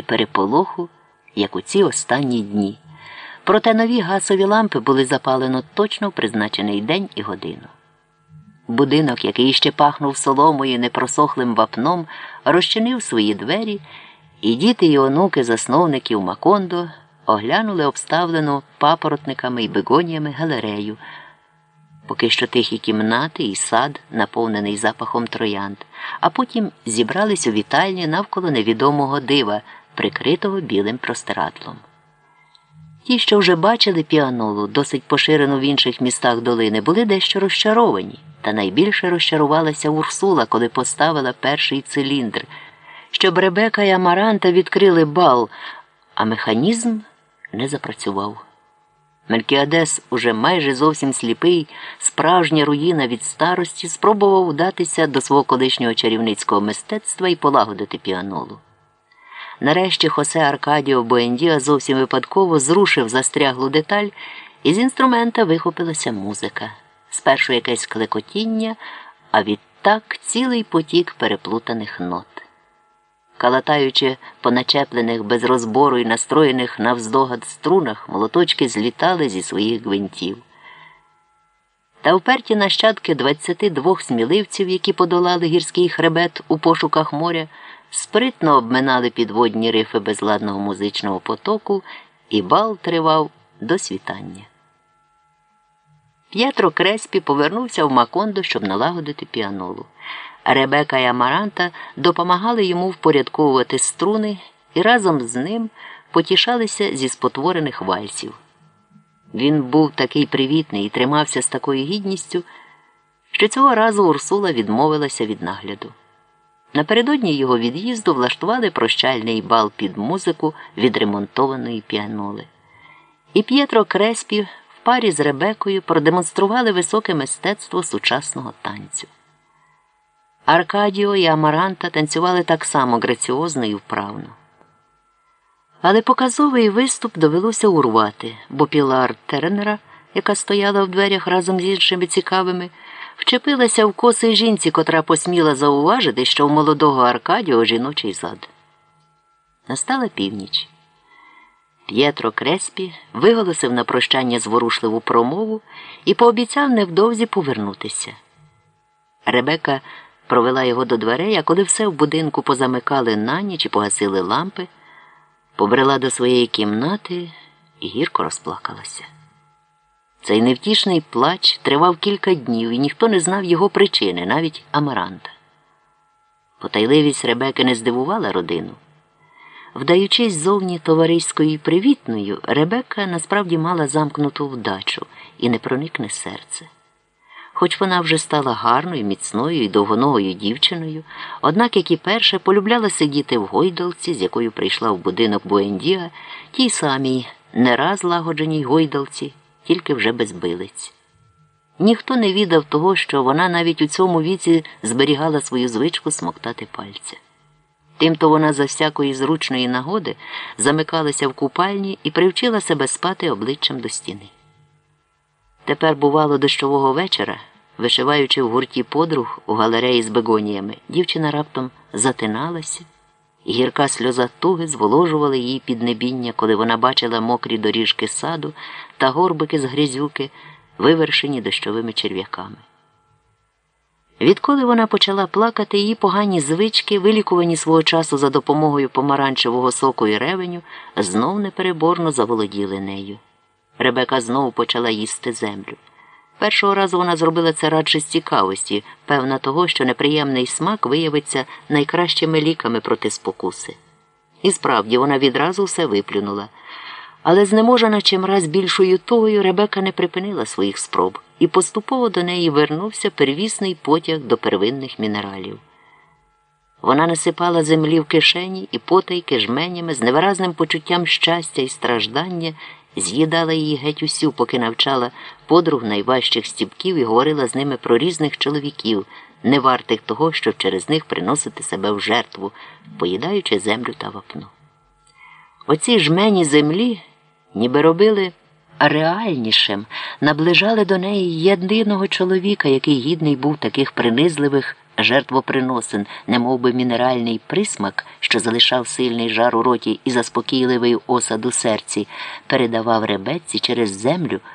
і переполоху, як у ці останні дні. Проте нові гасові лампи були запалено точно в призначений день і годину. Будинок, який ще пахнув соломою непросохлим вапном, розчинив свої двері, і діти і онуки засновників Макондо оглянули обставлену папоротниками і бегоніями галерею, поки що тихі кімнати і сад, наповнений запахом троянд, а потім зібрались у вітальні навколо невідомого дива, прикритого білим простирадлом. Ті, що вже бачили піанолу, досить поширену в інших містах долини, були дещо розчаровані, та найбільше розчарувалася Урсула, коли поставила перший циліндр, щоб Ребека і Амаранта відкрили бал, а механізм не запрацював. Мелькіадес, уже майже зовсім сліпий, справжня руїна від старості, спробував удатися до свого колишнього чарівницького мистецтва і полагодити піанолу. Нарешті Хосе Аркадіо Буендіа зовсім випадково зрушив застряглу деталь, і з інструмента вихопилася музика. Спершу якесь клекотіння, а відтак цілий потік переплутаних нот. Калатаючи по начеплених без розбору і настроєних навздогад струнах, молоточки злітали зі своїх гвинтів. Та вперті нащадки 22 сміливців, які подолали гірський хребет у пошуках моря, спритно обминали підводні рифи безладного музичного потоку, і бал тривав до світання. П'єтро Креспі повернувся в Макондо, щоб налагодити піанолу. Ребека і Амаранта допомагали йому впорядковувати струни і разом з ним потішалися зі спотворених вальсів. Він був такий привітний і тримався з такою гідністю, що цього разу Урсула відмовилася від нагляду. Напередодні його від'їзду влаштували прощальний бал під музику відремонтованої піаноли. І П'єтро Креспі в парі з Ребекою продемонстрували високе мистецтво сучасного танцю. Аркадіо і Амаранта танцювали так само граціозно і вправно. Але показовий виступ довелося урвати, бо Пілар Тернера, яка стояла в дверях разом з іншими цікавими, вчепилася в коси жінці, котра посміла зауважити, що в молодого Аркадіо жіночий зад. Настала північ. П'єтро Креспі виголосив на прощання зворушливу промову і пообіцяв невдовзі повернутися. Ребека провела його до дверей, а коли все в будинку позамикали на ніч і погасили лампи, побрела до своєї кімнати і гірко розплакалася. Цей невтішний плач тривав кілька днів, і ніхто не знав його причини, навіть Амаранта. Потайливість Ребеки не здивувала родину. Вдаючись зовні товариською і привітною, Ребека насправді мала замкнуту вдачу і непроникне серце. Хоч вона вже стала гарною, міцною і довгоногою дівчиною, однак, як і перше, полюбляла сидіти в гойдалці, з якою прийшла в будинок Буендіа, тій самій не раз лагодженій гойдалці, тільки вже без билиць. Ніхто не відав того, що вона навіть у цьому віці зберігала свою звичку смоктати пальця. Тимто вона за всякої зручної нагоди замикалася в купальні і привчила себе спати обличчям до стіни. Тепер, бувало, дощового вечора, вишиваючи в гурті подруг у галереї з бегоніями, дівчина раптом затиналася, гірка сльоза туги зволожувала її піднебіння, коли вона бачила мокрі доріжки саду та горбики з грязюки, вивершені дощовими черв'яками. Відколи вона почала плакати, її погані звички, вилікувані свого часу за допомогою помаранчевого соку і ревеню, знов непереборно заволоділи нею. Ребека знову почала їсти землю. Першого разу вона зробила це радше з цікавості, певна того, що неприємний смак виявиться найкращими ліками проти спокуси. І справді вона відразу все виплюнула. Але знеможена чимраз більшою тугою, Ребека не припинила своїх спроб, і поступово до неї вернувся первісний потяг до первинних мінералів. Вона насипала землі в кишені і потайки жменями з невиразним почуттям щастя і страждання з'їдала її геть усю, поки навчала подруг найважчих стіпків і говорила з ними про різних чоловіків, не вартих того, щоб через них приносити себе в жертву, поїдаючи землю та вапно. Оці жмені землі ніби робили реальнішим, наближали до неї єдиного чоловіка, який гідний був таких принизливих жертвоприносин, немовби мінеральний присмак, що залишав сильний жар у роті і заспокійливий осад у серці, передавав ребеці через землю